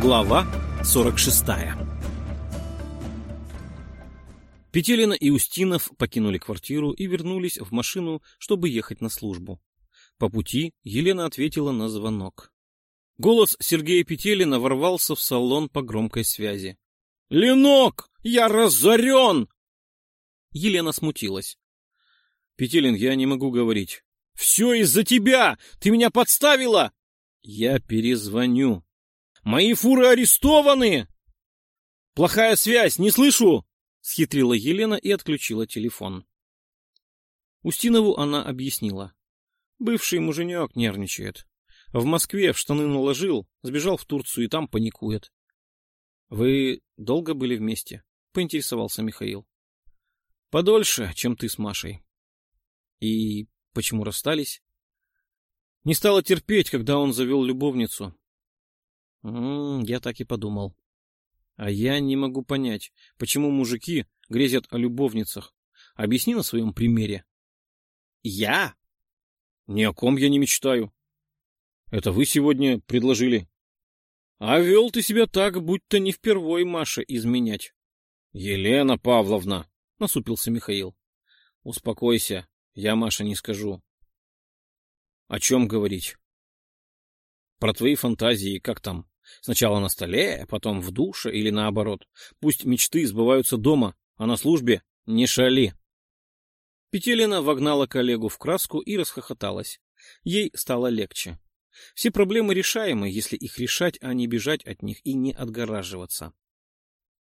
Глава 46 Петелина и Устинов покинули квартиру и вернулись в машину, чтобы ехать на службу. По пути Елена ответила на звонок. Голос Сергея Петелина ворвался в салон по громкой связи. — Ленок, я разорен! Елена смутилась. — Петелин, я не могу говорить. — Все из-за тебя! Ты меня подставила! — Я перезвоню. — Мои фуры арестованы! — Плохая связь, не слышу! — схитрила Елена и отключила телефон. Устинову она объяснила. Бывший муженек нервничает. В Москве в штаны наложил, сбежал в Турцию и там паникует. — Вы долго были вместе? — поинтересовался Михаил. — Подольше, чем ты с Машей. — И почему расстались? — Не стала терпеть, когда он завел любовницу. — Я так и подумал. А я не могу понять, почему мужики грезят о любовницах. Объясни на своем примере. Я? Ни о ком я не мечтаю. Это вы сегодня предложили. А вел ты себя так, будто не впервой Маша изменять. Елена Павловна, насупился Михаил. Успокойся, я Маше не скажу. О чем говорить? Про твои фантазии, как там? Сначала на столе, потом в душе или наоборот. Пусть мечты сбываются дома, а на службе не шали. Петелина вогнала коллегу в краску и расхохоталась. Ей стало легче. Все проблемы решаемы, если их решать, а не бежать от них и не отгораживаться.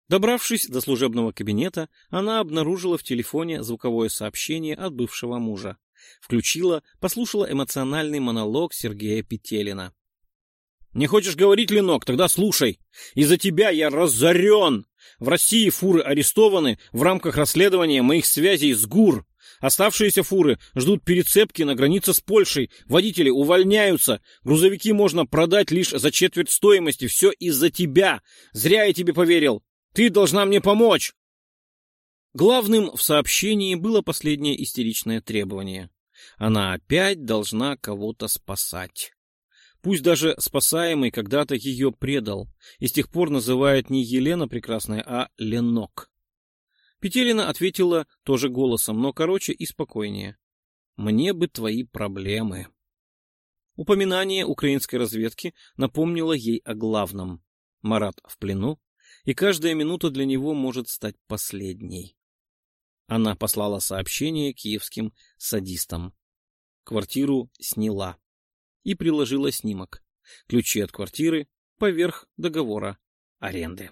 Добравшись до служебного кабинета, она обнаружила в телефоне звуковое сообщение от бывшего мужа. Включила, послушала эмоциональный монолог Сергея Петелина. Не хочешь говорить, Ленок? Тогда слушай. Из-за тебя я разорен. В России фуры арестованы в рамках расследования моих связей с ГУР. Оставшиеся фуры ждут перецепки на границе с Польшей. Водители увольняются. Грузовики можно продать лишь за четверть стоимости. Все из-за тебя. Зря я тебе поверил. Ты должна мне помочь. Главным в сообщении было последнее истеричное требование. Она опять должна кого-то спасать. Пусть даже спасаемый когда-то ее предал, и с тех пор называет не Елена Прекрасная, а Ленок. Петелина ответила тоже голосом, но короче и спокойнее. «Мне бы твои проблемы». Упоминание украинской разведки напомнило ей о главном. Марат в плену, и каждая минута для него может стать последней. Она послала сообщение киевским садистам. Квартиру сняла и приложила снимок. Ключи от квартиры поверх договора аренды.